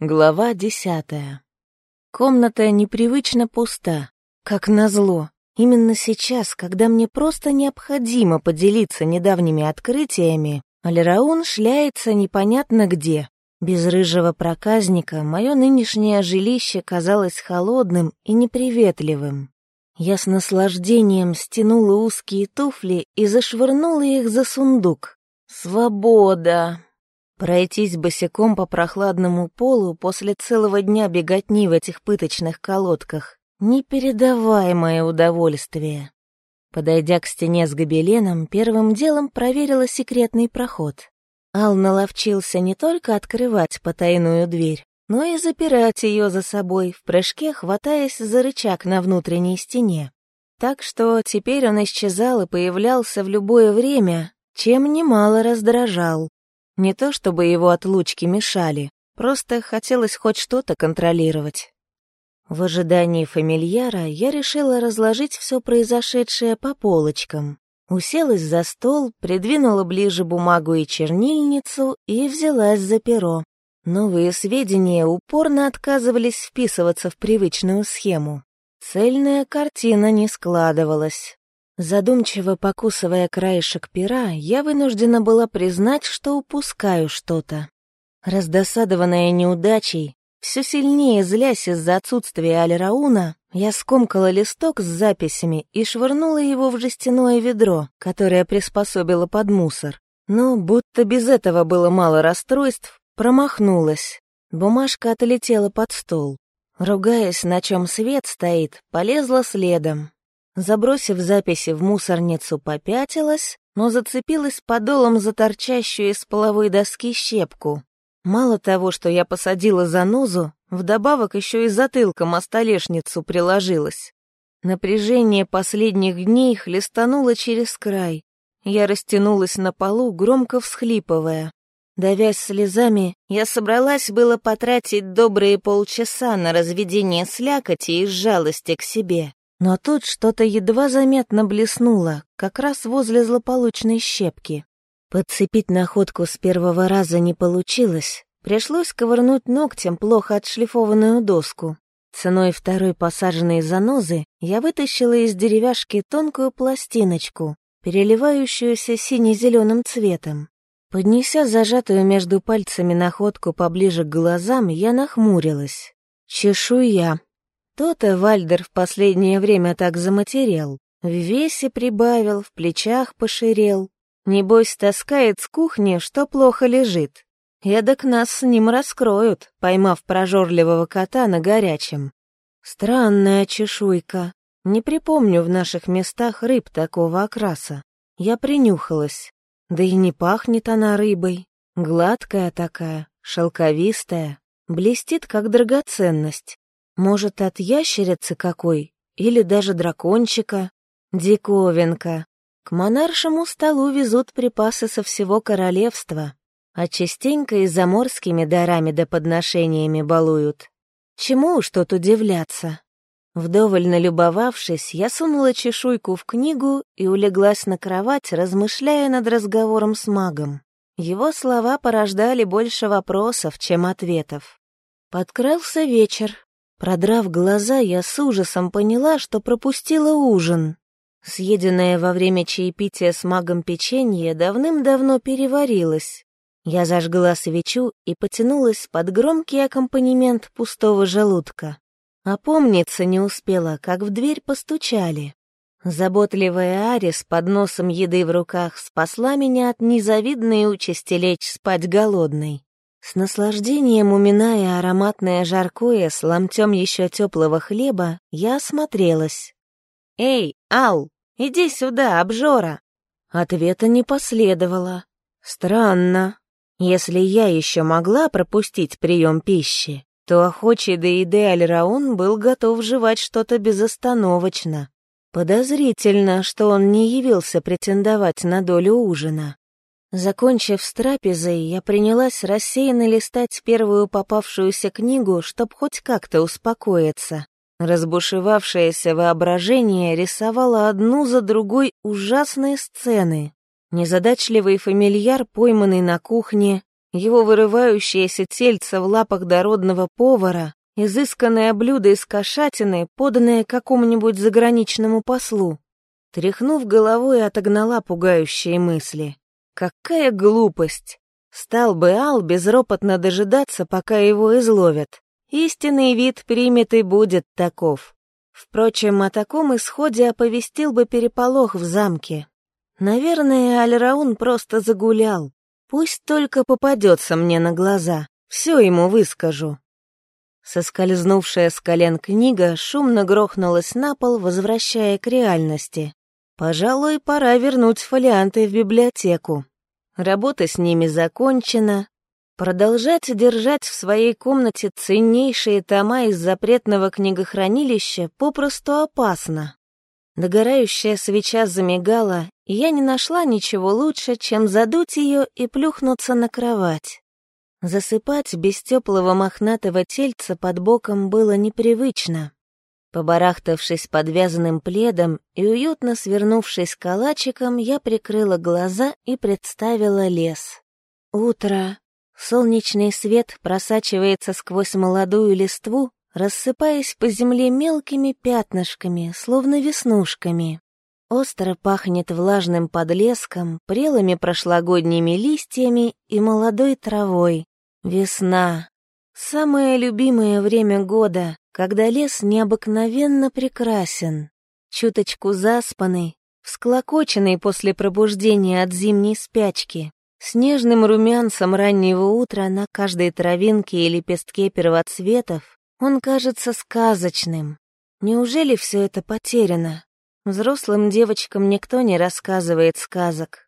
Глава десятая. Комната непривычно пуста. Как назло. Именно сейчас, когда мне просто необходимо поделиться недавними открытиями, Алираун шляется непонятно где. Без рыжего проказника мое нынешнее жилище казалось холодным и неприветливым. Я с наслаждением стянула узкие туфли и зашвырнула их за сундук. Свобода! Пройтись босиком по прохладному полу после целого дня беготни в этих пыточных колодках — непередаваемое удовольствие. Подойдя к стене с гобеленом, первым делом проверила секретный проход. Ал наловчился не только открывать потайную дверь, но и запирать ее за собой, в прыжке хватаясь за рычаг на внутренней стене. Так что теперь он исчезал и появлялся в любое время, чем немало раздражал. Не то чтобы его отлучки мешали, просто хотелось хоть что-то контролировать. В ожидании фамильяра я решила разложить все произошедшее по полочкам. Уселась за стол, придвинула ближе бумагу и чернильницу и взялась за перо. Новые сведения упорно отказывались вписываться в привычную схему. Цельная картина не складывалась. Задумчиво покусывая краешек пера, я вынуждена была признать, что упускаю что-то. Раздосадованная неудачей, все сильнее злясь из-за отсутствия Алирауна, я скомкала листок с записями и швырнула его в жестяное ведро, которое приспособила под мусор. Но, будто без этого было мало расстройств, промахнулась. Бумажка отлетела под стол. Ругаясь, на чем свет стоит, полезла следом, Забросив записи в мусорницу, попятилась, но зацепилась подолом за торчащую из половой доски щепку. Мало того, что я посадила занозу, вдобавок еще и затылком о столешницу приложилась. Напряжение последних дней хлестануло через край. Я растянулась на полу, громко всхлипывая. Давясь слезами, я собралась было потратить добрые полчаса на разведение слякоти из жалости к себе. Но тут что-то едва заметно блеснуло, как раз возле злополучной щепки. Подцепить находку с первого раза не получилось. Пришлось ковырнуть ногтем плохо отшлифованную доску. Ценой второй посаженной занозы я вытащила из деревяшки тонкую пластиночку, переливающуюся сине-зеленым цветом. Поднеся зажатую между пальцами находку поближе к глазам, я нахмурилась. Чешуя, то-то Вальдер в последнее время так заматерел. В весе прибавил, в плечах поширел. Небось, таскает с кухни, что плохо лежит. Эдак нас с ним раскроют, поймав прожорливого кота на горячем. Странная чешуйка. Не припомню в наших местах рыб такого окраса. Я принюхалась. Да и не пахнет она рыбой. Гладкая такая, шелковистая, блестит, как драгоценность. Может, от ящерицы какой? Или даже дракончика? Диковинка. К монаршему столу везут припасы со всего королевства, а частенько и заморскими дарами да подношениями балуют. Чему уж тут удивляться? Вдоволь налюбовавшись, я сунула чешуйку в книгу и улеглась на кровать, размышляя над разговором с магом. Его слова порождали больше вопросов, чем ответов. Подкрался вечер, Продрав глаза, я с ужасом поняла, что пропустила ужин. Съеденное во время чаепития с магом печенье давным-давно переварилось. Я зажгла свечу и потянулась под громкий аккомпанемент пустого желудка. Опомниться не успела, как в дверь постучали. Заботливая Ари с подносом еды в руках спасла меня от незавидной участи лечь спать голодной. С наслаждением уминая ароматное жаркое с ломтем еще теплого хлеба, я осмотрелась. «Эй, Ал, иди сюда, обжора!» Ответа не последовало. Странно. Если я еще могла пропустить прием пищи, то охочий до еды Альраун был готов жевать что-то безостановочно. Подозрительно, что он не явился претендовать на долю ужина. Закончив с трапезой, я принялась рассеянно листать первую попавшуюся книгу, чтоб хоть как-то успокоиться. Разбушевавшееся воображение рисовало одну за другой ужасные сцены. Незадачливый фамильяр, пойманный на кухне, его вырывающееся тельце в лапах дородного повара, изысканное блюдо из кошатины, поданное какому-нибудь заграничному послу. Тряхнув головой, отогнала пугающие мысли. Какая глупость! Стал бы Ал безропотно дожидаться, пока его изловят. Истинный вид примет и будет таков. Впрочем, о таком исходе оповестил бы переполох в замке. Наверное, Альраун просто загулял. Пусть только попадется мне на глаза, все ему выскажу. Соскользнувшая с колен книга шумно грохнулась на пол, возвращая к реальности. Пожалуй, пора вернуть фолианты в библиотеку. Работа с ними закончена. Продолжать держать в своей комнате ценнейшие тома из запретного книгохранилища попросту опасно. Догорающая свеча замигала, и я не нашла ничего лучше, чем задуть ее и плюхнуться на кровать. Засыпать без теплого мохнатого тельца под боком было непривычно. Побарахтавшись под вязаным пледом и уютно свернувшись калачиком, я прикрыла глаза и представила лес. Утро. Солнечный свет просачивается сквозь молодую листву, рассыпаясь по земле мелкими пятнышками, словно веснушками. Остро пахнет влажным подлеском, прелыми прошлогодними листьями и молодой травой. Весна. Самое любимое время года, когда лес необыкновенно прекрасен. Чуточку заспанный, всклокоченный после пробуждения от зимней спячки, с нежным румянцем раннего утра на каждой травинке и лепестке первоцветов, он кажется сказочным. Неужели все это потеряно? Взрослым девочкам никто не рассказывает сказок.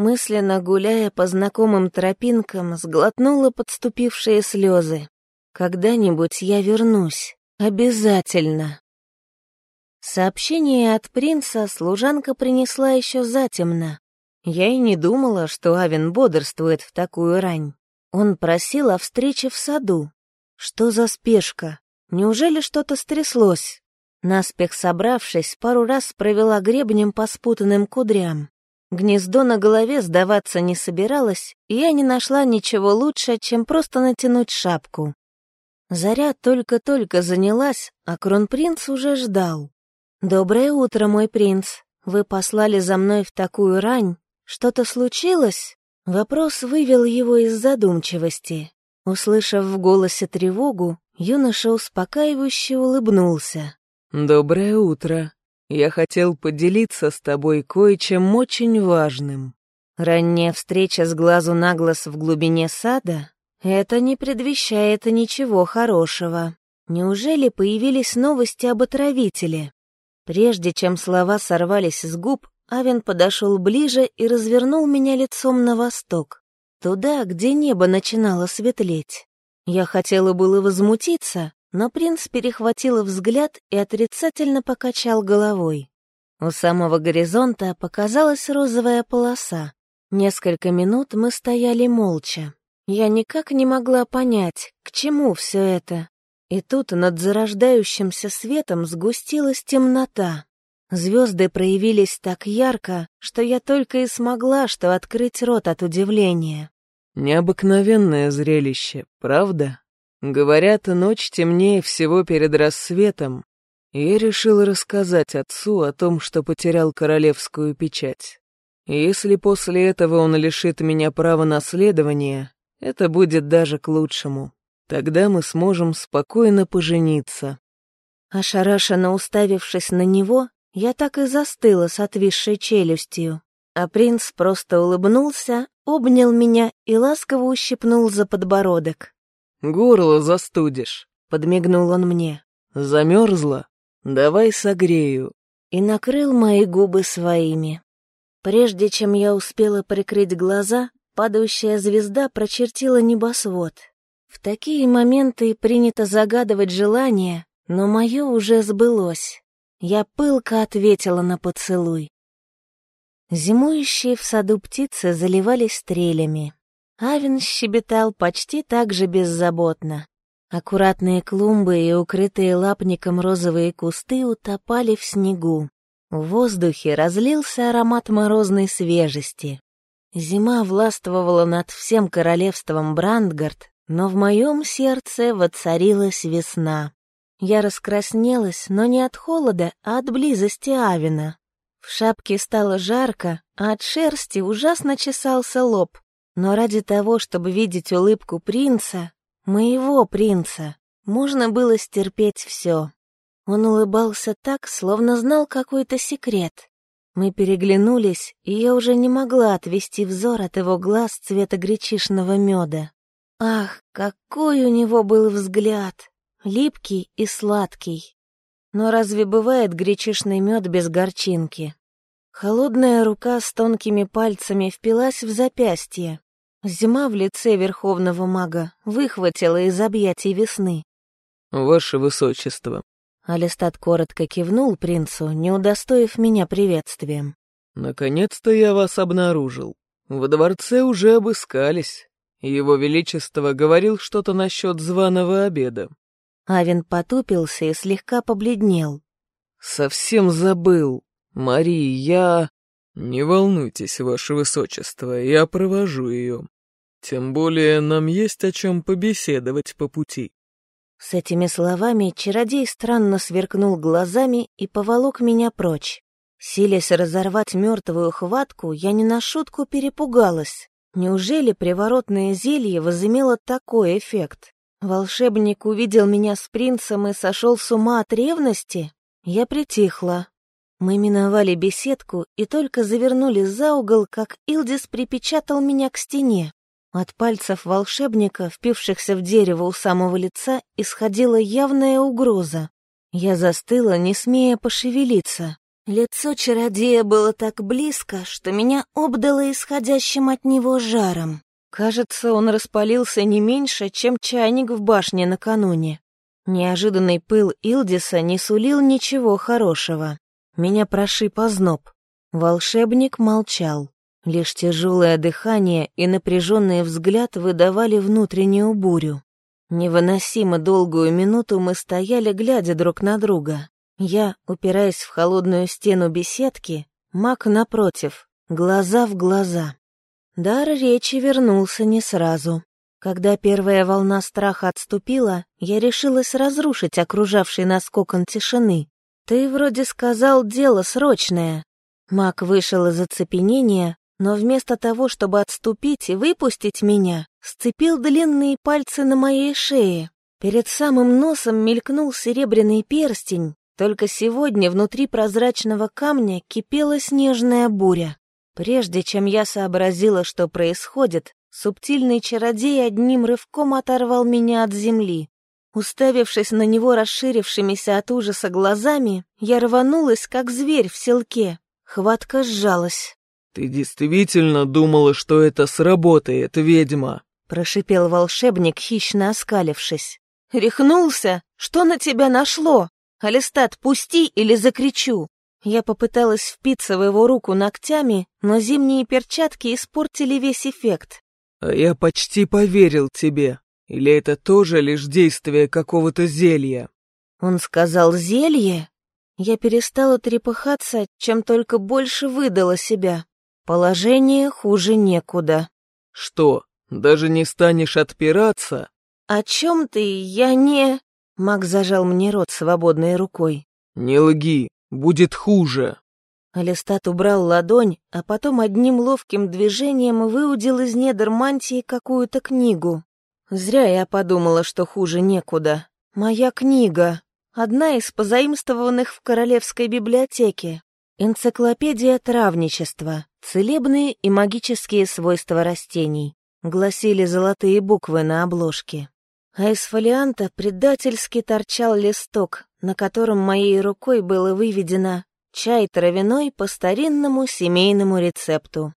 Мысленно гуляя по знакомым тропинкам, сглотнула подступившие слезы. Когда-нибудь я вернусь. Обязательно. Сообщение от принца служанка принесла еще затемно. Я и не думала, что Авен бодрствует в такую рань. Он просил о встрече в саду. Что за спешка? Неужели что-то стряслось? Наспех собравшись, пару раз провела гребнем по спутанным кудрям. Гнездо на голове сдаваться не собиралось, и я не нашла ничего лучше, чем просто натянуть шапку. Заря только-только занялась, а кронпринц уже ждал. «Доброе утро, мой принц. Вы послали за мной в такую рань. Что-то случилось?» Вопрос вывел его из задумчивости. Услышав в голосе тревогу, юноша успокаивающе улыбнулся. «Доброе утро. Я хотел поделиться с тобой кое-чем очень важным». Ранняя встреча с глазу на глаз в глубине сада — это не предвещает ничего хорошего. Неужели появились новости об отравителе? Прежде чем слова сорвались с губ, Авен подошел ближе и развернул меня лицом на восток. Туда, где небо начинало светлеть. Я хотела было возмутиться, но принц перехватил взгляд и отрицательно покачал головой. У самого горизонта показалась розовая полоса. Несколько минут мы стояли молча. Я никак не могла понять, к чему все это. И тут над зарождающимся светом сгустилась темнота. Звезды проявились так ярко, что я только и смогла что открыть рот от удивления. Необыкновенное зрелище, правда? Говорят, ночь темнее всего перед рассветом. Я решил рассказать отцу о том, что потерял королевскую печать. Если после этого он лишит меня права наследования, это будет даже к лучшему. Тогда мы сможем спокойно пожениться. Ошарашенно уставившись на него, я так и застыла с отвисшей челюстью, а принц просто улыбнулся, обнял меня и ласково ущипнул за подбородок. «Горло застудишь», — подмигнул он мне. «Замерзла? Давай согрею». И накрыл мои губы своими. Прежде чем я успела прикрыть глаза, падающая звезда прочертила небосвод. В такие моменты принято загадывать желание, но мое уже сбылось. Я пылко ответила на поцелуй. Зимующие в саду птицы заливались стрелями. Авен щебетал почти так же беззаботно. Аккуратные клумбы и укрытые лапником розовые кусты утопали в снегу. В воздухе разлился аромат морозной свежести. Зима властвовала над всем королевством Брандгард, но в моем сердце воцарилась весна. Я раскраснелась, но не от холода, а от близости Авина. В шапке стало жарко, а от шерсти ужасно чесался лоб. Но ради того, чтобы видеть улыбку принца, моего принца, можно было стерпеть все. Он улыбался так, словно знал какой-то секрет. Мы переглянулись, и я уже не могла отвести взор от его глаз цвета гречишного меда. Ах, какой у него был взгляд! Липкий и сладкий. Но разве бывает гречишный мед без горчинки? Холодная рука с тонкими пальцами впилась в запястье. Зима в лице верховного мага выхватила из объятий весны. «Ваше высочество». Алистат коротко кивнул принцу, не удостоив меня приветствием. «Наконец-то я вас обнаружил. Во дворце уже обыскались. Его Величество говорил что-то насчет званого обеда». Авен потупился и слегка побледнел. «Совсем забыл. Мари, я...» «Не волнуйтесь, ваше высочество, я провожу ее. Тем более нам есть о чем побеседовать по пути». С этими словами чародей странно сверкнул глазами и поволок меня прочь. Силясь разорвать мертвую хватку, я не на шутку перепугалась. Неужели приворотное зелье возымело такой эффект? Волшебник увидел меня с принцем и сошел с ума от ревности? Я притихла. Мы миновали беседку и только завернули за угол, как Илдис припечатал меня к стене. От пальцев волшебника, впившихся в дерево у самого лица, исходила явная угроза. Я застыла, не смея пошевелиться. Лицо чародея было так близко, что меня обдало исходящим от него жаром. Кажется, он распалился не меньше, чем чайник в башне накануне. Неожиданный пыл Илдиса не сулил ничего хорошего. Меня прошиб озноб. Волшебник молчал. Лишь тяжелое дыхание и напряженный взгляд выдавали внутреннюю бурю. Невыносимо долгую минуту мы стояли, глядя друг на друга. Я, упираясь в холодную стену беседки, маг напротив, глаза в глаза. Дар речи вернулся не сразу. Когда первая волна страха отступила, я решилась разрушить окружавший нас кокон тишины. «Ты вроде сказал, дело срочное». Маг вышел из оцепенения, но вместо того, чтобы отступить и выпустить меня, сцепил длинные пальцы на моей шее. Перед самым носом мелькнул серебряный перстень, только сегодня внутри прозрачного камня кипела снежная буря. Прежде чем я сообразила, что происходит, субтильный чародей одним рывком оторвал меня от земли. Уставившись на него расширившимися от ужаса глазами, я рванулась, как зверь в селке. Хватка сжалась. «Ты действительно думала, что это сработает, ведьма?» — прошипел волшебник, хищно оскалившись. «Рехнулся? Что на тебя нашло? Алистат, пусти или закричу!» Я попыталась впиться в его руку ногтями, но зимние перчатки испортили весь эффект. «А я почти поверил тебе. Или это тоже лишь действие какого-то зелья?» Он сказал «зелье?» Я перестала трепыхаться, чем только больше выдала себя. Положение хуже некуда. Что, даже не станешь отпираться? О чем ты? Я не... Мак зажал мне рот свободной рукой. Не лги, будет хуже. Алистат убрал ладонь, а потом одним ловким движением выудил из недр мантии какую-то книгу. Зря я подумала, что хуже некуда. Моя книга. Одна из позаимствованных в Королевской библиотеке. Энциклопедия травничества. Целебные и магические свойства растений, гласили золотые буквы на обложке. А из фолианта предательски торчал листок, на котором моей рукой было выведено «Чай травяной по старинному семейному рецепту».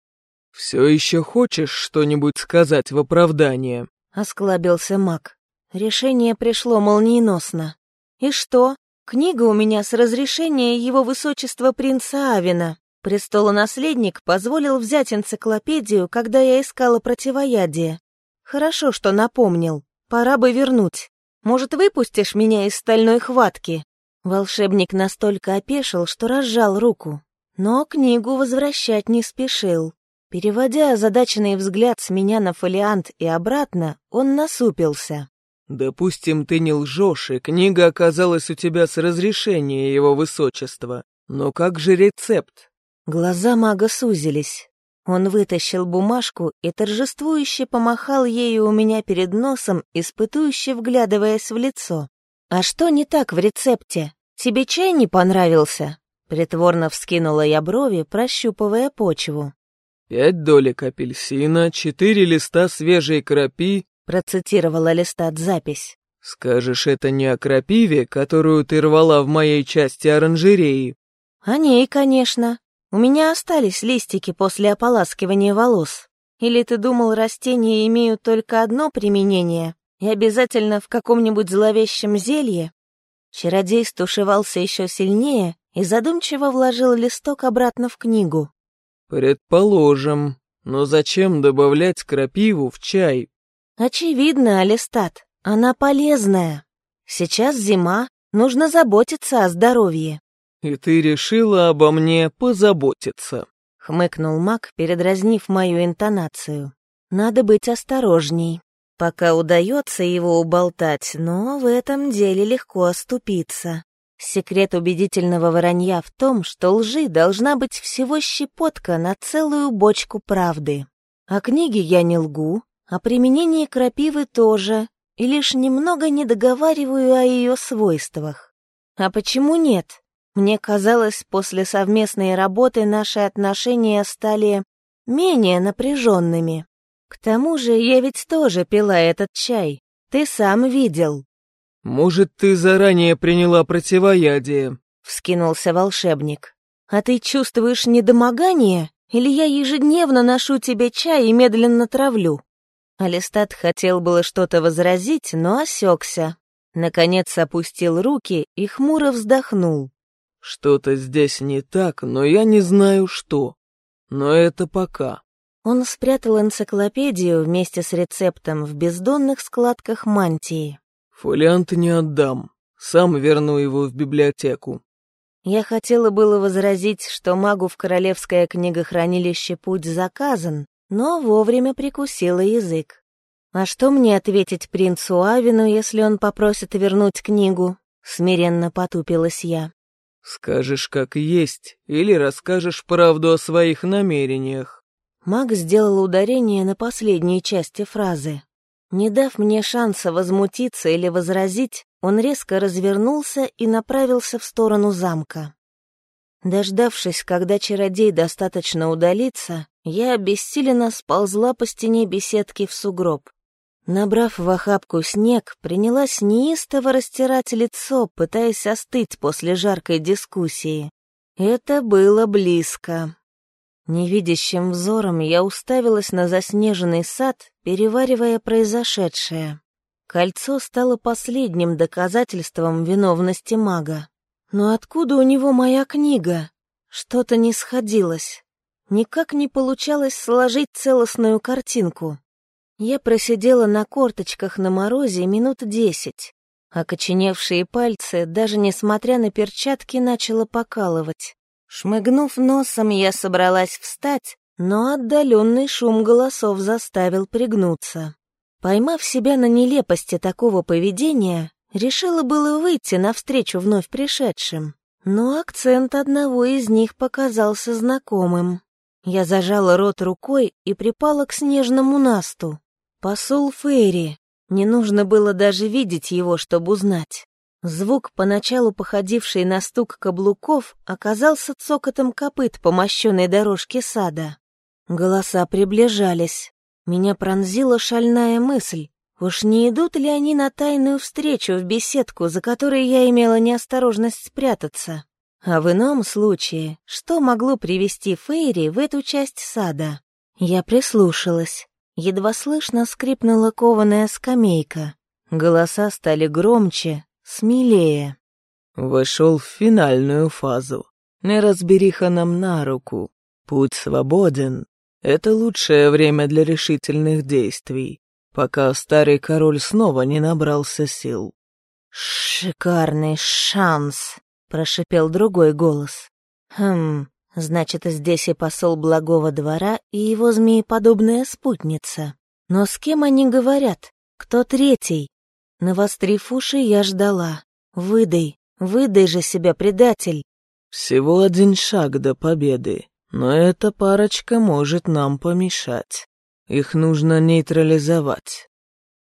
«Все еще хочешь что-нибудь сказать в оправдание?» — осклабился маг. Решение пришло молниеносно. «И что? Книга у меня с разрешения его высочества принца Авина. Престолонаследник позволил взять энциклопедию, когда я искала противоядие. Хорошо, что напомнил. Пора бы вернуть. Может, выпустишь меня из стальной хватки?» Волшебник настолько опешил, что разжал руку. Но книгу возвращать не спешил. Переводя озадаченный взгляд с меня на фолиант и обратно, он насупился. «Допустим, ты не лжешь, и книга оказалась у тебя с разрешения его высочества. Но как же рецепт?» Глаза мага сузились. Он вытащил бумажку и торжествующе помахал ею у меня перед носом, испытующе вглядываясь в лицо. «А что не так в рецепте? Тебе чай не понравился?» Притворно вскинула я брови, прощупывая почву. «Пять долек апельсина, четыре листа свежей крапи», — процитировала листат запись. «Скажешь, это не о крапиве, которую ты рвала в моей части оранжереи?» «О ней, конечно. У меня остались листики после ополаскивания волос. Или ты думал, растения имеют только одно применение и обязательно в каком-нибудь зловещем зелье?» Чародей стушевался еще сильнее и задумчиво вложил листок обратно в книгу. «Предположим. Но зачем добавлять крапиву в чай?» «Очевидно, Алистат, она полезная. Сейчас зима, нужно заботиться о здоровье». «И ты решила обо мне позаботиться», — хмыкнул маг, передразнив мою интонацию. «Надо быть осторожней. Пока удается его уболтать, но в этом деле легко оступиться. Секрет убедительного вранья в том, что лжи должна быть всего щепотка на целую бочку правды. О книге я не лгу, о применении крапивы тоже, и лишь немного не договариваю о ее свойствах. А почему нет? Мне казалось, после совместной работы наши отношения стали менее напряженными. К тому же я ведь тоже пила этот чай. Ты сам видел. «Может, ты заранее приняла противоядие?» — вскинулся волшебник. «А ты чувствуешь недомогание? Или я ежедневно ношу тебе чай и медленно травлю?» Алистат хотел было что-то возразить, но осекся. Наконец опустил руки и хмуро вздохнул. «Что-то здесь не так, но я не знаю что. Но это пока». Он спрятал энциклопедию вместе с рецептом в бездонных складках мантии. «Фолиант не отдам. Сам верну его в библиотеку». Я хотела было возразить, что магу в королевское книгохранилище путь заказан, но вовремя прикусила язык. А что мне ответить принцу Авину, если он попросит вернуть книгу? Смиренно потупилась я. Скажешь, как есть, или расскажешь правду о своих намерениях. Маг сделал ударение на последней части фразы. Не дав мне шанса возмутиться или возразить, он резко развернулся и направился в сторону замка. Дождавшись, когда чародей достаточно удалится, я обессиленно сползла по стене беседки в сугроб. Набрав в охапку снег, принялась неистово растирать лицо, пытаясь остыть после жаркой дискуссии. Это было близко. Невидящим взором я уставилась на заснеженный сад, переваривая произошедшее. Кольцо стало последним доказательством виновности мага. Но откуда у него моя книга? Что-то не сходилось. Никак не получалось сложить целостную картинку. Я просидела на корточках на морозе минут десять. Окоченевшие пальцы, даже несмотря на перчатки, начало покалывать. Шмыгнув носом, я собралась встать, но отдаленный шум голосов заставил пригнуться. Поймав себя на нелепости такого поведения, решила было выйти навстречу вновь пришедшим, но акцент одного из них показался знакомым. Я зажала рот рукой и припала к снежному насту. Посол Фейри. Не нужно было даже видеть его, чтобы узнать. Звук, поначалу походивший на стук каблуков, оказался цокотом копыт по мощенной дорожке сада. Голоса приближались. Меня пронзила шальная мысль. Уж не идут ли они на тайную встречу в беседку, за которой я имела неосторожность спрятаться? А в ином случае, что могло привести Фейри в эту часть сада? Я прислушалась. Едва слышно скрипнула кованая скамейка. Голоса стали громче, смелее. Вошел в финальную фазу. Неразбериха нам на руку. Путь свободен. Это лучшее время для решительных действий, пока старый король снова не набрался сил. «Шикарный шанс», — прошипел другой голос. «Хм, Значит, здесь и посол благого двора, и его змееподобная спутница. Но с кем они говорят? Кто третий? Навострив уши, я ждала. Выдай, выдай же себя, предатель. Всего один шаг до победы, но эта парочка может нам помешать. Их нужно нейтрализовать.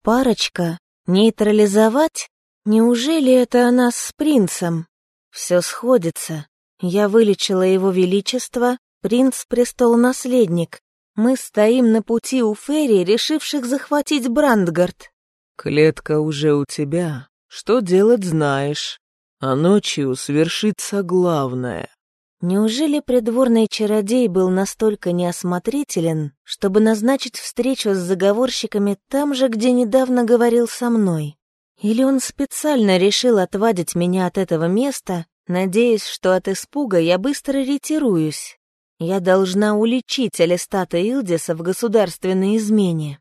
Парочка? Нейтрализовать? Неужели это она с принцем? Все сходится. Я вылечила его величество, принц-престол-наследник. Мы стоим на пути у Ферри, решивших захватить Брандгард. Клетка уже у тебя. Что делать знаешь. А ночью свершится главное. Неужели придворный чародей был настолько неосмотрителен, чтобы назначить встречу с заговорщиками там же, где недавно говорил со мной? Или он специально решил отвадить меня от этого места, надеясь, что от испуга я быстро ретируюсь? Я должна уличить Алистата Илдиса в государственной измене.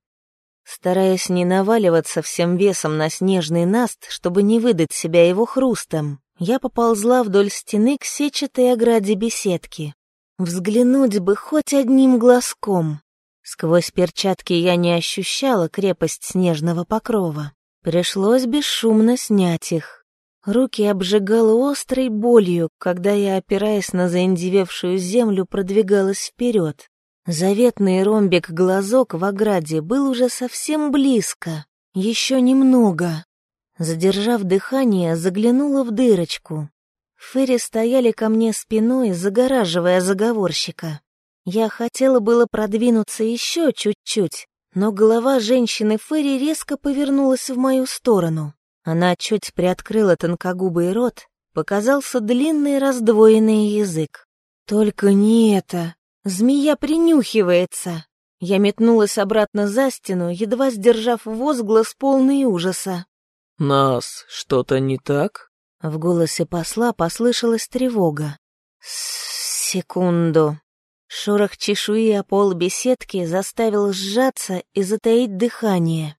Стараясь не наваливаться всем весом на снежный наст, чтобы не выдать себя его хрустом, я поползла вдоль стены к сетчатой ограде беседки. Взглянуть бы хоть одним глазком. Сквозь перчатки я не ощущала крепость снежного покрова. Пришлось бесшумно снять их. Руки обжигало острой болью, когда я, опираясь на заиндевевшую землю, продвигалась вперед. Заветный ромбик-глазок в ограде был уже совсем близко. Еще немного. Задержав дыхание, заглянула в дырочку. Ферри стояли ко мне спиной, загораживая заговорщика. Я хотела было продвинуться еще чуть-чуть, но голова женщины Ферри резко повернулась в мою сторону. Она чуть приоткрыла тонкогубый рот, показался длинный раздвоенный язык. «Только не это! Змея принюхивается!» Я метнулась обратно за стену, едва сдержав возглас полный ужаса. «Нас что-то не так?» В голосе посла послышалась тревога. «Секунду». Шорох чешуи о пол беседки заставил сжаться и затаить дыхание.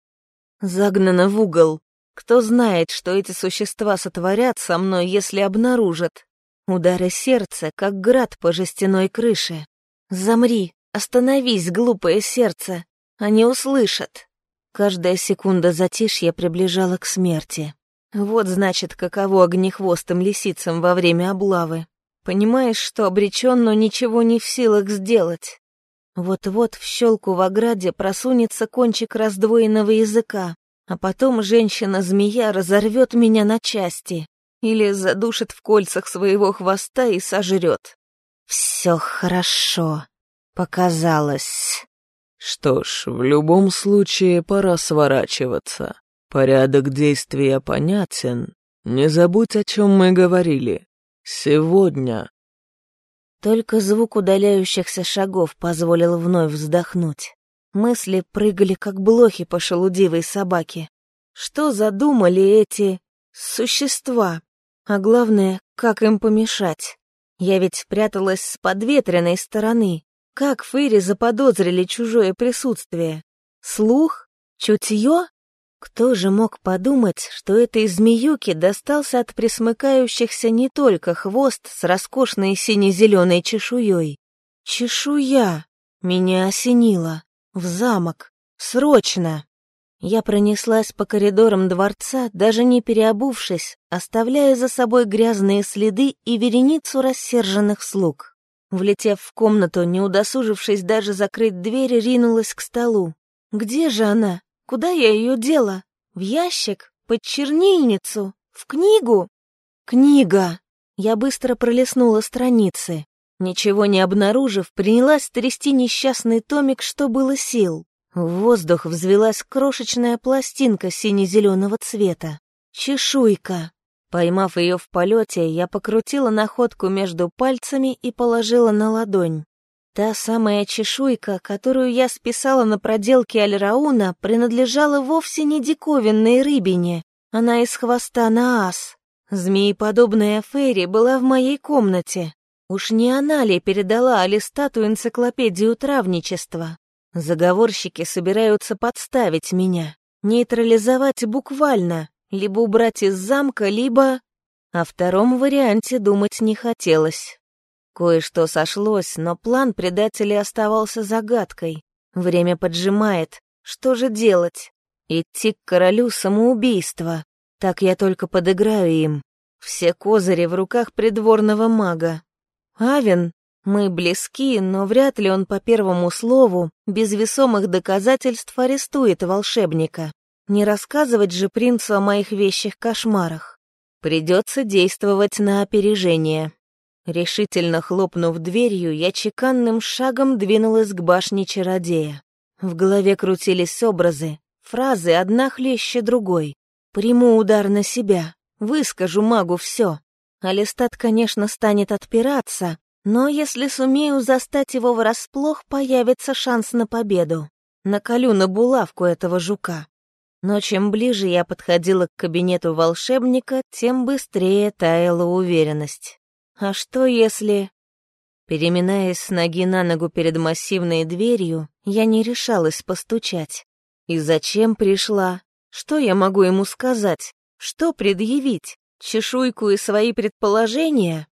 Загнано в угол. Кто знает, что эти существа сотворят со мной, если обнаружат. Удары сердца, как град по жестяной крыше. Замри, остановись, глупое сердце. Они услышат. Каждая секунда затишья приближала к смерти. Вот значит, каково огнехвостым лисицам во время облавы. Понимаешь, что обречен, но ничего не в силах сделать. Вот-вот в щелку в ограде просунется кончик раздвоенного языка, а потом женщина-змея разорвет меня на части или задушит в кольцах своего хвоста и сожрет. Все хорошо. Показалось. Что ж, в любом случае пора сворачиваться. Порядок действия понятен. Не забудь, о чем мы говорили. Сегодня. Только звук удаляющихся шагов позволил вновь вздохнуть. Мысли прыгали, как блохи по шелудивой собаке. Что задумали эти существа? А главное, как им помешать? Я ведь пряталась с подветренной стороны. Как Фейри заподозрили чужое присутствие? Слух? Чутье? Кто же мог подумать, что этой змеюке достался от присмыкающихся не только хвост с роскошной сине-зеленой чешуей? Чешуя! Меня осенило. В замок. Срочно. Я пронеслась по коридорам дворца, даже не переобувшись, оставляя за собой грязные следы и вереницу рассерженных слуг. Влетев в комнату, не удосужившись даже закрыть дверь, ринулась к столу. «Где же она? Куда я ее дела? В ящик? Под чернильницу? В книгу?» «Книга!» Я быстро пролистнула страницы. Ничего не обнаружив, принялась трясти несчастный томик, что было сил. В воздух взвелась крошечная пластинка сине-зеленого цвета. Чешуйка. Поймав ее в полете, я покрутила находку между пальцами и положила на ладонь. Та самая чешуйка, которую я списала на проделки Альрауна, принадлежала вовсе не диковинной рыбине. Она из хвоста на ас. Змееподобная Ферри была в моей комнате. Уж не она ли передала Алистату энциклопедию травничества? Заговорщики собираются подставить меня, нейтрализовать буквально, либо убрать из замка, либо... О втором варианте думать не хотелось. Кое-что сошлось, но план предателей оставался загадкой. Время поджимает. Что же делать? Идти к королю самоубийства. Так я только подыграю им. Все козыри в руках придворного мага. Авен, мы близки, но вряд ли он по первому слову, без весомых доказательств, арестует волшебника. Не рассказывать же принцу о моих вещих кошмарах. Придется действовать на опережение. Решительно хлопнув дверью, я чеканным шагом двинулась к башне чародея. В голове крутились образы, фразы одна хлеще другой. Приму удар на себя, выскажу магу все. Алистат, конечно, станет отпираться, но если сумею застать его врасплох, появится шанс на победу. Наколю на булавку этого жука. Но чем ближе я подходила к кабинету волшебника, тем быстрее таяла уверенность. А что если... Переминаясь с ноги на ногу перед массивной дверью, я не решалась постучать. И зачем пришла? Что я могу ему сказать? Что предъявить? Чешуйку и свои предположения?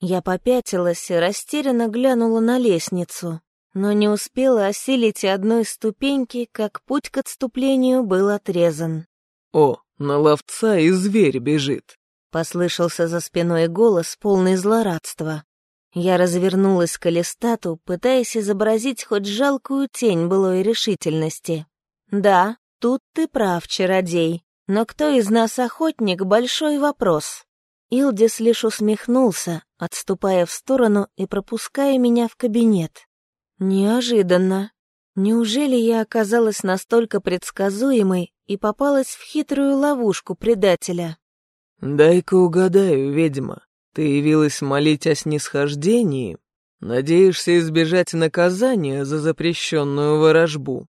Я попятилась и растерянно глянула на лестницу, но не успела осилить одной ступеньки, как путь к отступлению был отрезан. «О, на ловца и зверь бежит!» Послышался за спиной голос, полный злорадства. Я развернулась к Алистату, пытаясь изобразить хоть жалкую тень былой решительности. «Да, тут ты прав, чародей, но кто из нас охотник — большой вопрос». Илдис лишь усмехнулся, отступая в сторону и пропуская меня в кабинет. Неожиданно. Неужели я оказалась настолько предсказуемой и попалась в хитрую ловушку предателя? «Дай-ка угадаю, ведьма, ты явилась молить о снисхождении? Надеешься избежать наказания за запрещенную ворожбу?»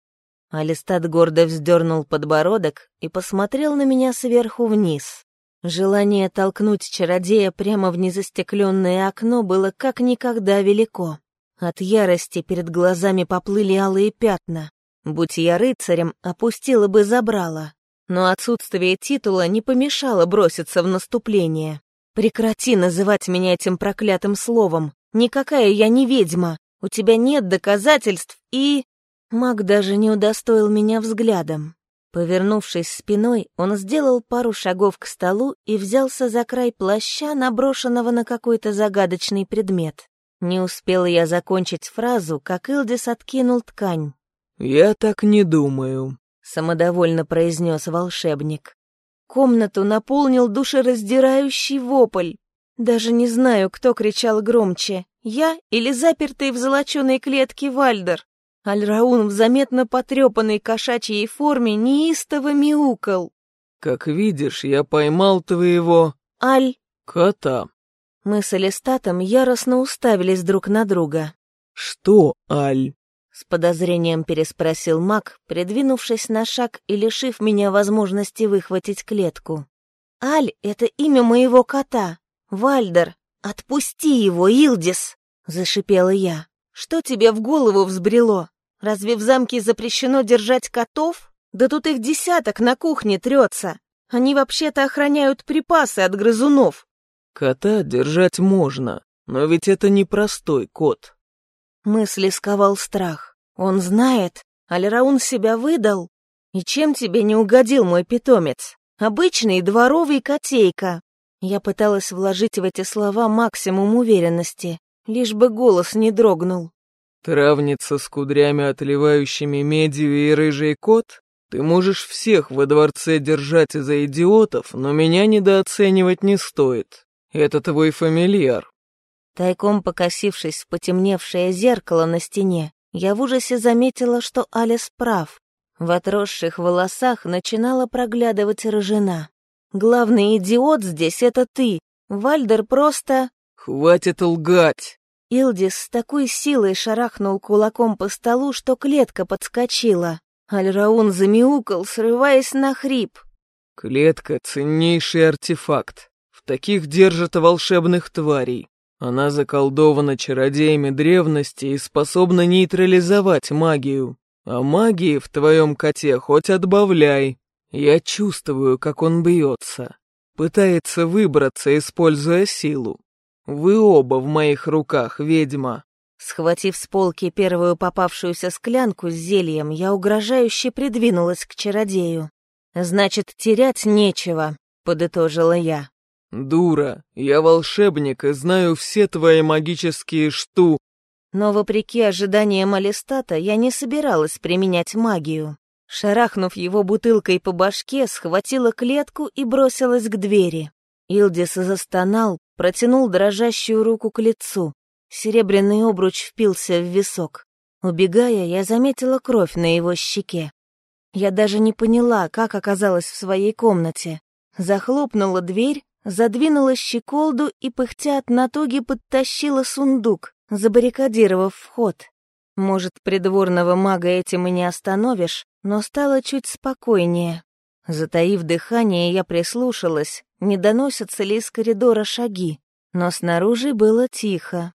Алистат гордо вздернул подбородок и посмотрел на меня сверху вниз. Желание толкнуть чародея прямо в незастекленное окно было как никогда велико. От ярости перед глазами поплыли алые пятна. Будь я рыцарем, опустила бы забрала но отсутствие титула не помешало броситься в наступление. Прекрати называть меня этим проклятым словом. Никакая я не ведьма. У тебя нет доказательств и... Маг даже не удостоил меня взглядом. Повернувшись спиной, он сделал пару шагов к столу и взялся за край плаща, наброшенного на какой-то загадочный предмет. Не успела я закончить фразу, как Илдис откинул ткань. «Я так не думаю», самодовольно произнес волшебник. Комнату наполнил душераздирающий вопль. Даже не знаю, кто кричал громче, я или запертый в золоченой клетке Вальдер. Альраун в заметно потрепанной кошачьей форме неистово мяукал. «Как видишь, я поймал твоего...» «Аль...» «Кота». Мы с Алистатом яростно уставились друг на друга. «Что, Аль?» С подозрением переспросил маг, придвинувшись на шаг и лишив меня возможности выхватить клетку. «Аль — это имя моего кота. Вальдер, отпусти его, Илдис!» — зашипела я. «Что тебе в голову взбрело? Разве в замке запрещено держать котов? Да тут их десяток на кухне трется. Они вообще-то охраняют припасы от грызунов». «Кота держать можно, но ведь это не простой кот», Мысли сковал страх. Он знает, Алираун себя выдал. И чем тебе не угодил мой питомец? Обычный дворовый котейка. Я пыталась вложить в эти слова максимум уверенности, лишь бы голос не дрогнул. Травница с кудрями, отливающими медью и рыжий кот? Ты можешь всех во дворце держать за идиотов, но меня недооценивать не стоит. Это твой фамильяр. Тайком покосившись в потемневшее зеркало на стене, я в ужасе заметила, что Алис прав. В отросших волосах начинала проглядывать рыжина. «Главный идиот здесь — это ты. Вальдер просто...» «Хватит лгать!» Илдис с такой силой шарахнул кулаком по столу, что клетка подскочила. Альраун замяукал, срываясь на хрип. «Клетка — ценнейший артефакт. В таких держат волшебных тварей. Она заколдована чародеями древности и способна нейтрализовать магию. А магии в твоем коте хоть отбавляй. Я чувствую, как он бьется. Пытается выбраться, используя силу. Вы оба в моих руках, ведьма!» Схватив с полки первую попавшуюся склянку с зельем, я угрожающе придвинулась к чародею. «Значит, терять нечего», — подытожила я. «Дура, я волшебник и знаю все твои магические шту...» Но, вопреки ожиданиям Алистата, я не собиралась применять магию. Шарахнув его бутылкой по башке, схватила клетку и бросилась к двери. Илдис застонал, протянул дрожащую руку к лицу. Серебряный обруч впился в висок. Убегая, я заметила кровь на его щеке. Я даже не поняла, как оказалась в своей комнате. Захлопнула дверь, задвинула щеколду и, пыхтя от натуги, подтащила сундук, забаррикадировав вход. Может, придворного мага этим и не остановишь, но стало чуть спокойнее. Затаив дыхание, я прислушалась, не доносятся ли из коридора шаги, но снаружи было тихо.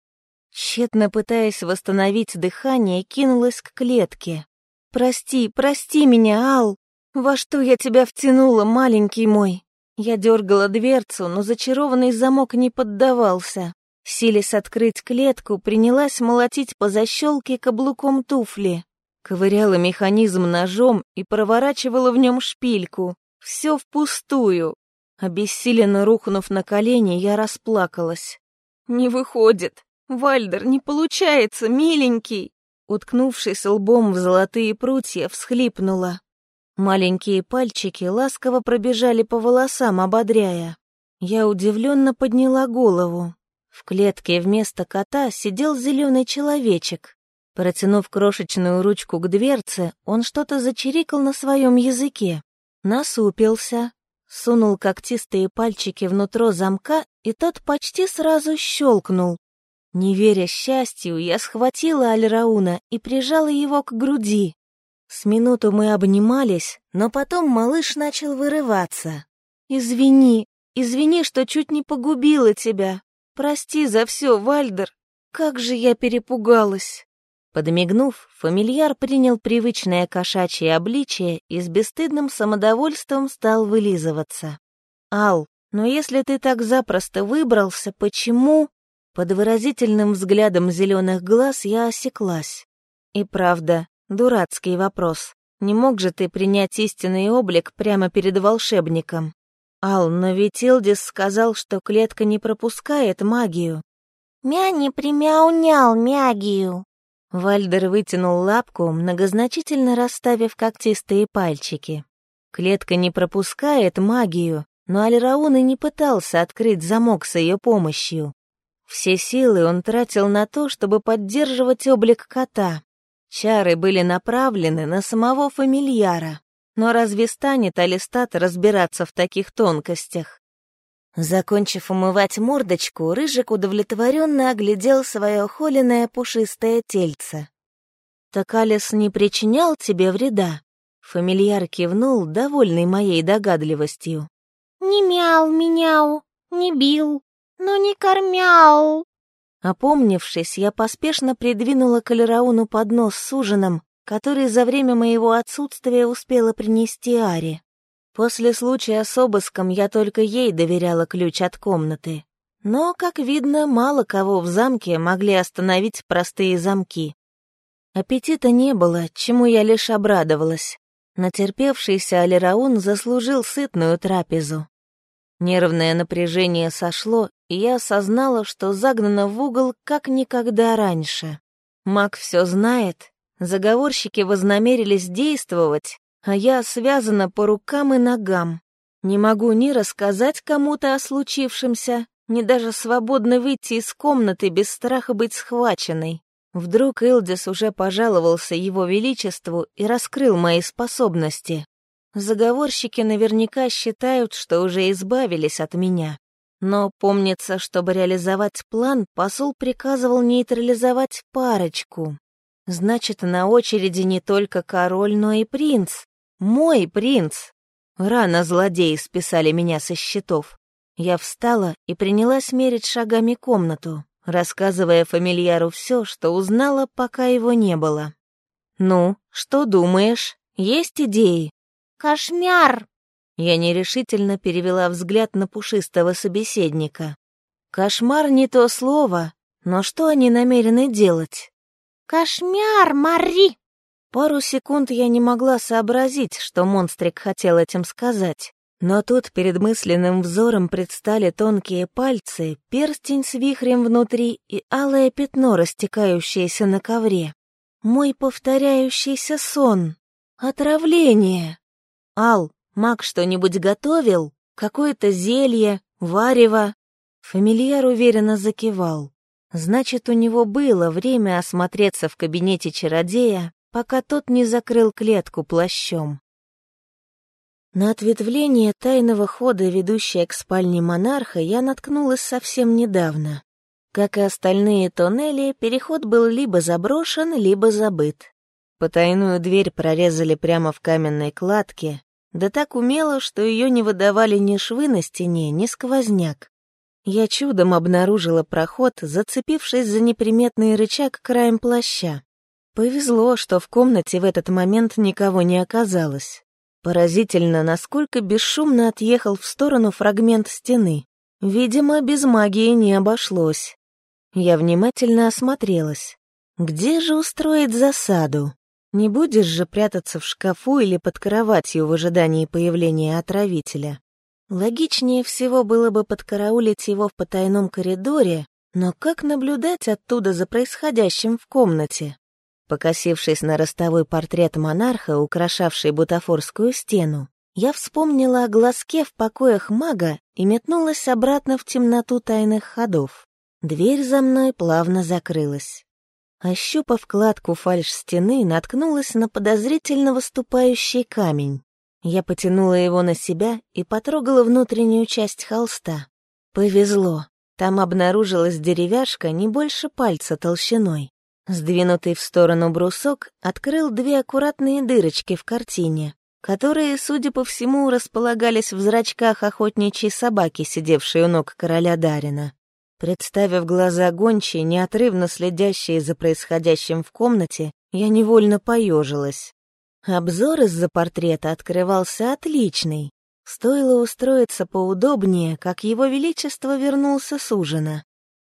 Тщетно пытаясь восстановить дыхание, кинулась к клетке. «Прости, прости меня, Ал! Во что я тебя втянула, маленький мой?» Я дергала дверцу, но зачарованный замок не поддавался. Силясь открыть клетку, принялась молотить по защелке каблуком туфли. Ковыряла механизм ножом и проворачивала в нем шпильку. Все впустую. Обессиленно рухнув на колени, я расплакалась. «Не выходит. Вальдер, не получается, миленький!» Уткнувшись лбом в золотые прутья, всхлипнула. Маленькие пальчики ласково пробежали по волосам, ободряя. Я удивленно подняла голову. В клетке вместо кота сидел зеленый человечек. Протянув крошечную ручку к дверце, он что-то зачирикал на своем языке. Насупился, сунул когтистые пальчики внутрь замка, и тот почти сразу щелкнул. Не веря счастью, я схватила Альрауна и прижала его к груди. С минуту мы обнимались, но потом малыш начал вырываться. «Извини, извини, что чуть не погубила тебя. Прости за все, Вальдер. Как же я перепугалась!» Подмигнув, фамильяр принял привычное кошачье обличие и с бесстыдным самодовольством стал вылизываться. «Ал, но если ты так запросто выбрался, почему...» Под выразительным взглядом зеленых глаз я осеклась. И правда, дурацкий вопрос. Не мог же ты принять истинный облик прямо перед волшебником? Ал, но ведь Илдис сказал, что клетка не пропускает магию. «Мя не примяунял мягию», Вальдер вытянул лапку, многозначительно расставив когтистые пальчики. Клетка не пропускает магию, но Альраун и не пытался открыть замок с ее помощью. Все силы он тратил на то, чтобы поддерживать облик кота. Чары были направлены на самого фамильяра. Но разве станет Алистат разбираться в таких тонкостях? Закончив умывать мордочку, Рыжик удовлетворенно оглядел свое холеное пушистое тельце. «Так Алис не причинял тебе вреда?» Фамильяр кивнул, довольный моей догадливостью. «Не мял меняу, не бил, но не кормял». Опомнившись, я поспешно придвинула Калерауну поднос с ужином, который за время моего отсутствия успела принести Ари. После случая с обыском я только ей доверяла ключ от комнаты. Но, как видно, мало кого в замке могли остановить простые замки. Аппетита не было, чему я лишь обрадовалась. Натерпевшийся Алираун заслужил сытную трапезу. Нервное напряжение сошло, и я осознала, что загнана в угол как никогда раньше. Маг все знает, заговорщики вознамерились действовать, а я связана по рукам и ногам. Не могу ни рассказать кому-то о случившемся, ни даже свободно выйти из комнаты без страха быть схваченной. Вдруг Илдис уже пожаловался его величеству и раскрыл мои способности. Заговорщики наверняка считают, что уже избавились от меня. Но помнится, чтобы реализовать план, посол приказывал нейтрализовать парочку. Значит, на очереди не только король, но и принц. Мой принц! Рано злодеи списали меня со счетов. Я встала и принялась мерить шагами комнату, рассказывая фамильяру все, что узнала, пока его не было. «Ну, что думаешь? Есть идеи?» «Кошмар!» Я нерешительно перевела взгляд на пушистого собеседника. Кошмар не то слово, но что они намерены делать? «Кошмар, Мари!» Пару секунд я не могла сообразить, что монстрик хотел этим сказать. Но тут перед мысленным взором предстали тонкие пальцы, перстень с вихрем внутри и алое пятно, растекающееся на ковре. Мой повторяющийся сон. Отравление. Ал, маг что-нибудь готовил? Какое-то зелье, варево? Фамильяр уверенно закивал. Значит, у него было время осмотреться в кабинете чародея, пока тот не закрыл клетку плащом. На ответвление тайного хода, ведущее к спальне монарха, я наткнулась совсем недавно. Как и остальные тоннели, переход был либо заброшен, либо забыт. Потайную дверь прорезали прямо в каменной кладке, да так умело, что ее не выдавали ни швы на стене, ни сквозняк. Я чудом обнаружила проход, зацепившись за неприметный рычаг краем плаща. Повезло, что в комнате в этот момент никого не оказалось. Поразительно, насколько бесшумно отъехал в сторону фрагмент стены. Видимо, без магии не обошлось. Я внимательно осмотрелась. Где же устроить засаду? Не будешь же прятаться в шкафу или под кроватью в ожидании появления отравителя. Логичнее всего было бы подкараулить его в потайном коридоре, но как наблюдать оттуда за происходящим в комнате? Покосившись на ростовой портрет монарха, украшавший бутафорскую стену, я вспомнила о глазке в покоях мага и метнулась обратно в темноту тайных ходов. Дверь за мной плавно закрылась. Ощупав кладку фальш-стены, наткнулась на подозрительно выступающий камень. Я потянула его на себя и потрогала внутреннюю часть холста. Повезло. Там обнаружилась деревяшка не больше пальца толщиной. Сдвинутый в сторону брусок открыл две аккуратные дырочки в картине, которые, судя по всему, располагались в зрачках охотничьей собаки, сидевшей у ног короля Дарина. Представив глаза гончей, неотрывно следящие за происходящим в комнате, я невольно поежилась. Обзор из-за портрета открывался отличный. Стоило устроиться поудобнее, как его величество вернулся с ужина.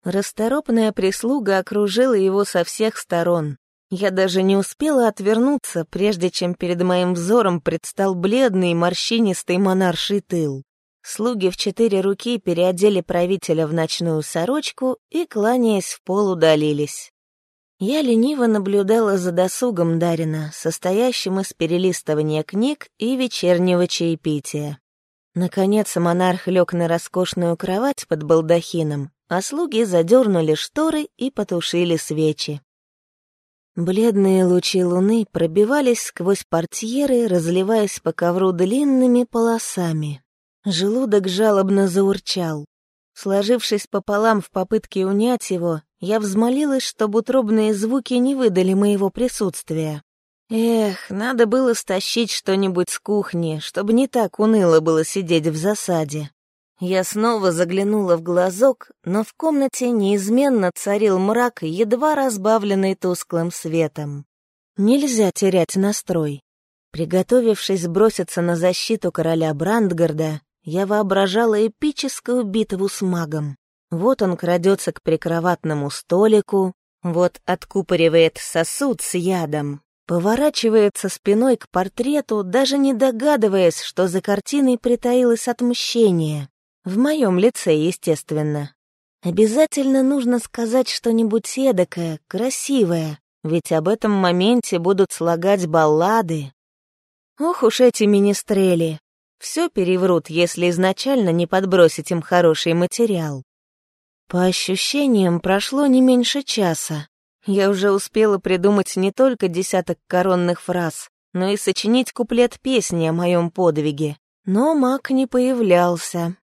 Расторопная прислуга окружила его со всех сторон. Я даже не успела отвернуться, прежде чем перед моим взором предстал бледный морщинистый монарший тыл. Слуги в четыре руки переодели правителя в ночную сорочку и, кланяясь в пол, удалились. Я лениво наблюдала за досугом Дарина, состоящим из перелистывания книг и вечернего чаепития. Наконец монарх лег на роскошную кровать под балдахином а слуги задернули шторы и потушили свечи. Бледные лучи луны пробивались сквозь портьеры, разливаясь по ковру длинными полосами. Желудок жалобно заурчал. Сложившись пополам в попытке унять его, я взмолилась, чтобы утробные звуки не выдали моего присутствия. Эх, надо было стащить что-нибудь с кухни, чтобы не так уныло было сидеть в засаде. Я снова заглянула в глазок, но в комнате неизменно царил мрак, едва разбавленный тусклым светом. Нельзя терять настрой. Приготовившись броситься на защиту короля Брандгарда, я воображала эпическую битву с магом. Вот он крадется к прикроватному столику, вот откупоривает сосуд с ядом, поворачивается спиной к портрету, даже не догадываясь, что за картиной притаилось отмщение. В моем лице, естественно. Обязательно нужно сказать что-нибудь эдакое, красивое, ведь об этом моменте будут слагать баллады. Ох уж эти министрели. Все переврут, если изначально не подбросить им хороший материал. По ощущениям, прошло не меньше часа. Я уже успела придумать не только десяток коронных фраз, но и сочинить куплет песни о моем подвиге. Но маг не появлялся.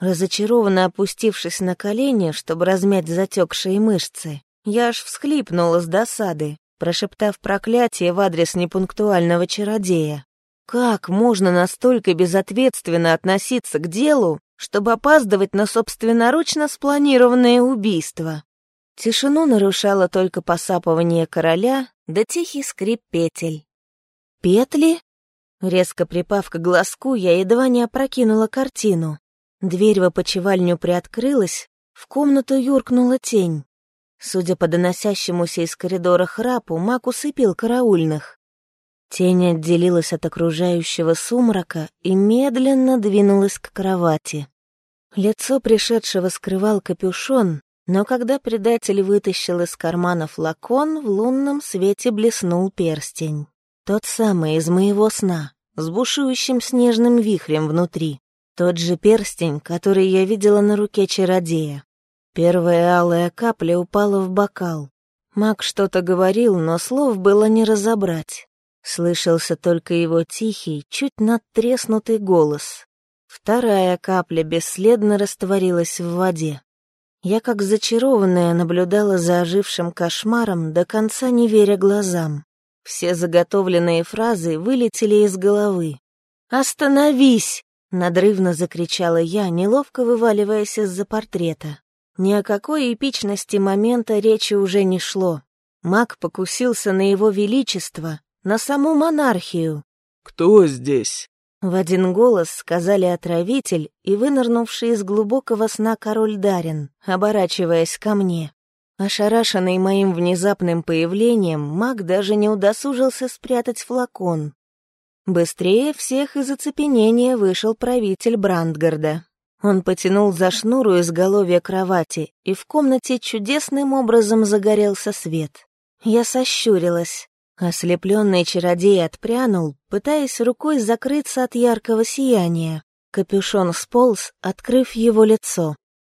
Разочарованно опустившись на колени, чтобы размять затекшие мышцы, я аж всхлипнула с досады, прошептав проклятие в адрес непунктуального чародея. Как можно настолько безответственно относиться к делу, чтобы опаздывать на собственноручно спланированное убийство? Тишину нарушало только посапывание короля да тихий скрип петель. «Петли?» Резко припав к глазку, я едва не опрокинула картину. Дверь в опочивальню приоткрылась, В комнату юркнула тень. Судя по доносящемуся из коридора храпу, маг усыпил караульных. Тень отделилась от окружающего сумрака и медленно двинулась к кровати. Лицо пришедшего скрывал капюшон, но когда предатель вытащил из кармана флакон, в лунном свете блеснул перстень. Тот самый из моего сна, с бушующим снежным вихрем внутри. Тот же перстень, который я видела на руке чародея. Первая алая капля упала в бокал. Маг что-то говорил, но слов было не разобрать. Слышался только его тихий, чуть надтреснутый голос. Вторая капля бесследно растворилась в воде. Я, как зачарованная, наблюдала за ожившим кошмаром, до конца не веря глазам. Все заготовленные фразы вылетели из головы. «Остановись!» — надрывно закричала я, неловко вываливаясь из-за портрета. Ни о какой эпичности момента речи уже не шло. Маг покусился на его величество, на саму монархию. «Кто здесь?» В один голос сказали отравитель и вынырнувший из глубокого сна король Дарин, оборачиваясь ко мне. Ошарашенный моим внезапным появлением, маг даже не удосужился спрятать флакон. Быстрее всех из оцепенения вышел правитель Брандгарда. Он потянул за шнуру изголовья кровати, и в комнате чудесным образом загорелся свет. Я сощурилась. Ослепленный чародей отпрянул, пытаясь рукой закрыться от яркого сияния. Капюшон сполз, открыв его лицо.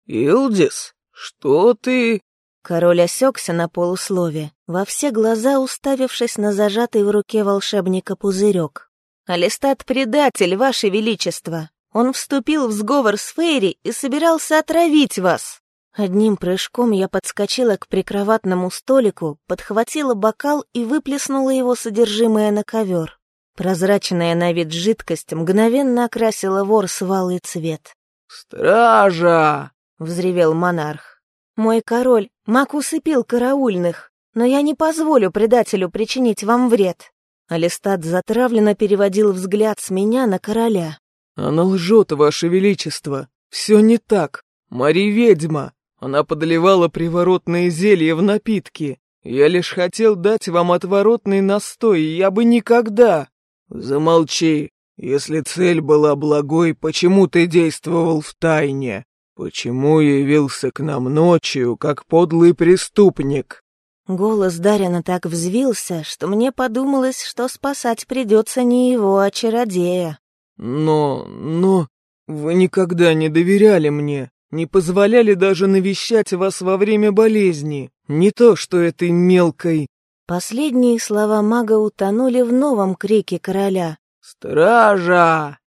«Илдис, что ты...» Король осекся на полуслове, во все глаза уставившись на зажатый в руке волшебника пузырек. «Алистат — предатель, ваше величество! Он вступил в сговор с Фейри и собирался отравить вас. Одним прыжком я подскочила к прикроватному столику, подхватила бокал и выплеснула его содержимое на ковер. Прозрачная на вид жидкость мгновенно окрасила ворс в алый цвет. «Стража!» — взревел монарх. «Мой король, маг усыпил караульных, но я не позволю предателю причинить вам вред». Алистат затравленно переводил взгляд с меня на короля. «Она лжет, Ваше Величество. Все не так. Мари ведьма. Она подливала приворотные зелья в напитки. Я лишь хотел дать вам отворотный настой, я бы никогда...» «Замолчи. Если цель была благой, почему ты действовал в тайне? Почему явился к нам ночью, как подлый преступник?» Голос Дарина так взвился, что мне подумалось, что спасать придется не его, а чародея. Но... но... Вы никогда не доверяли мне, не позволяли даже навещать вас во время болезни, не то что этой мелкой... Последние слова мага утонули в новом крике короля. «Стража!»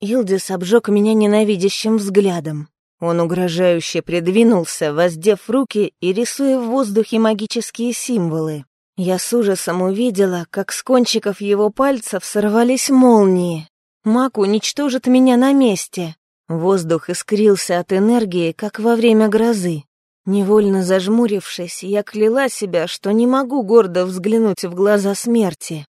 Илдис обжег меня ненавидящим взглядом. Он угрожающе придвинулся, воздев руки и рисуя в воздухе магические символы. Я с ужасом увидела, как с кончиков его пальцев сорвались молнии, Маг уничтожит меня на месте. Воздух искрился от энергии, как во время грозы. Невольно зажмурившись, я кляла себя, что не могу гордо взглянуть в глаза смерти.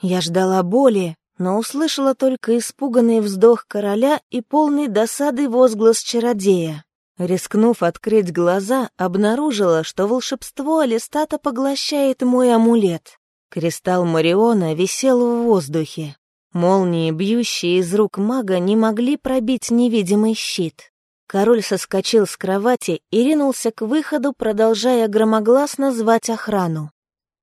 Я ждала боли, но услышала только испуганный вздох короля и полный досады возглас чародея. Рискнув открыть глаза, обнаружила, что волшебство Алистата поглощает мой амулет. Кристалл Мариона висел в воздухе. Молнии, бьющие из рук мага, не могли пробить невидимый щит. Король соскочил с кровати и ринулся к выходу, продолжая громогласно звать охрану.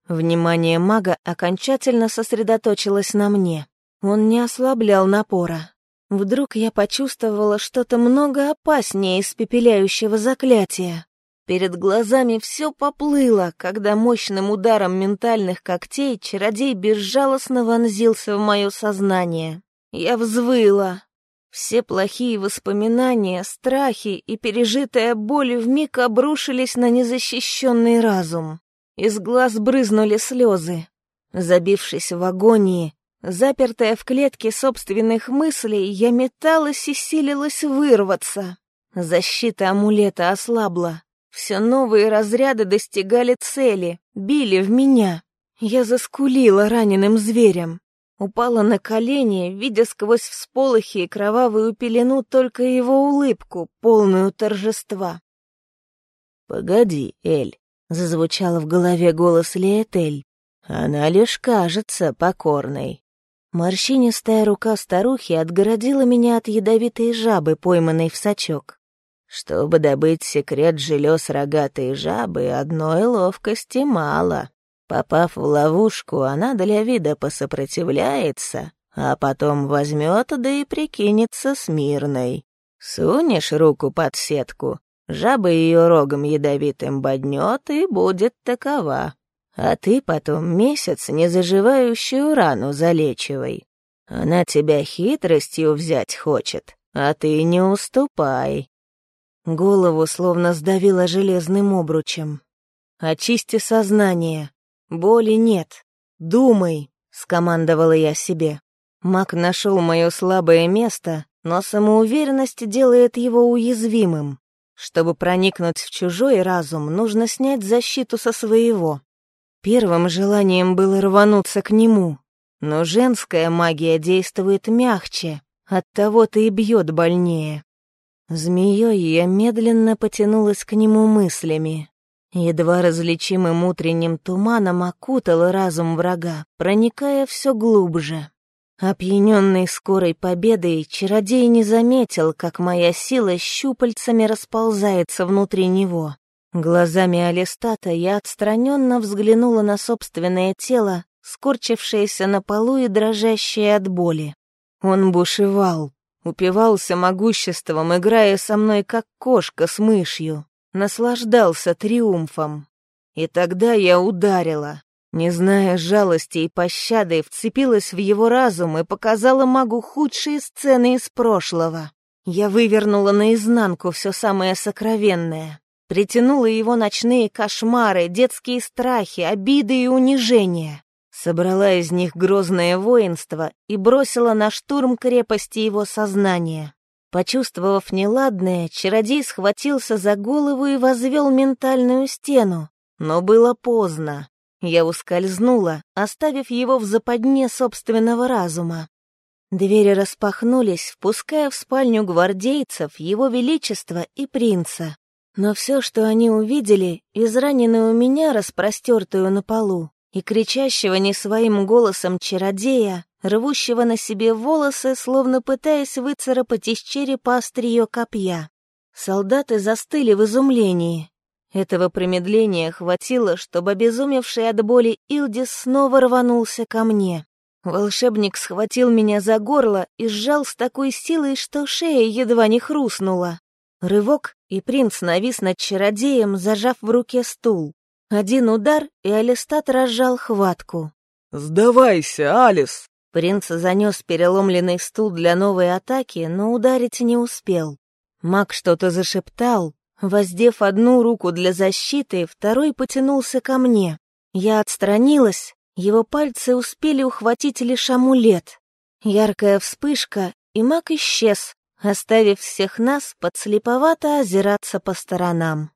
Внимание мага окончательно сосредоточилось на мне. Он не ослаблял напора. Вдруг я почувствовала что-то много опаснее испепеляющего заклятия. Перед глазами все поплыло, когда мощным ударом ментальных когтей чародей безжалостно вонзился в мое сознание. Я взвыла. Все плохие воспоминания, страхи и пережитая боль вмиг обрушились на незащищенный разум. Из глаз брызнули слезы. Забившись в агонии, запертая в клетке собственных мыслей, я металась и силилась вырваться. Защита амулета ослабла. Все новые разряды достигали цели, били в меня. Я заскулила раненым зверем. Упала на колени, видя сквозь всполохи и кровавую пелену только его улыбку, полную торжества. «Погоди, Эль», — зазвучал в голове голос Леэтель. «Она лишь кажется покорной». Морщинистая рука старухи отгородила меня от ядовитой жабы, пойманной в сачок. Чтобы добыть секрет желез рогатой жабы, одной ловкости мало. Попав в ловушку, она для вида посопротивляется, а потом возьмет да и прикинется смирной. Сунешь руку под сетку, жаба ее рогом ядовитым боднет и будет такова. А ты потом месяц незаживающую рану залечивай. Она тебя хитростью взять хочет, а ты не уступай. Голову словно сдавило железным обручем. «Очисти сознание. Боли нет. Думай», — скомандовала я себе. Маг нашел мое слабое место, но самоуверенность делает его уязвимым. Чтобы проникнуть в чужой разум, нужно снять защиту со своего. Первым желанием было рвануться к нему, но женская магия действует мягче, оттого-то и бьет больнее. Змеей я медленно потянулась к нему мыслями. Едва различимым утренним туманом окутал разум врага, проникая все глубже. Опьяненный скорой победой, чародей не заметил, как моя сила щупальцами расползается внутри него. Глазами Алистата я отстраненно взглянула на собственное тело, скорчившееся на полу и дрожащее от боли. Он бушевал, упивался могуществом, играя со мной как кошка с мышью, наслаждался триумфом. И тогда я ударила, не зная жалости и пощады, вцепилась в его разум и показала магу худшие сцены из прошлого. Я вывернула наизнанку все самое сокровенное, притянула его ночные кошмары, детские страхи, обиды и унижения, собрала из них грозное воинство и бросила на штурм крепости его сознания. Почувствовав неладное, чародей схватился за голову и возвел ментальную стену, но было поздно. Я ускользнула, оставив его в западне собственного разума. Двери распахнулись, впуская в спальню гвардейцев, его величества и принца. Но все, что они увидели, израненную меня, распростертую на полу, и кричащего не своим голосом чародея, рвущего на себе волосы, словно пытаясь выцарапать из черепа острие копья. Солдаты застыли в изумлении, этого промедления хватило, чтобы обезумевший от боли Илдис снова рванулся ко мне. Волшебник схватил меня за горло и сжал с такой силой, что шея едва не хрустнула. Рывок, и принц навис над чародеем, зажав в руке стул. Один удар, и Алистат разжал хватку. «Сдавайся, Алис!» Принц занес переломленный стул для новой атаки, но ударить не успел. Маг что-то зашептал, Воздев одну руку для защиты, второй потянулся ко мне. Я отстранилась, его пальцы успели ухватить лишь амулет. Яркая вспышка, и маг исчез, оставив всех нас подслеповато озираться по сторонам.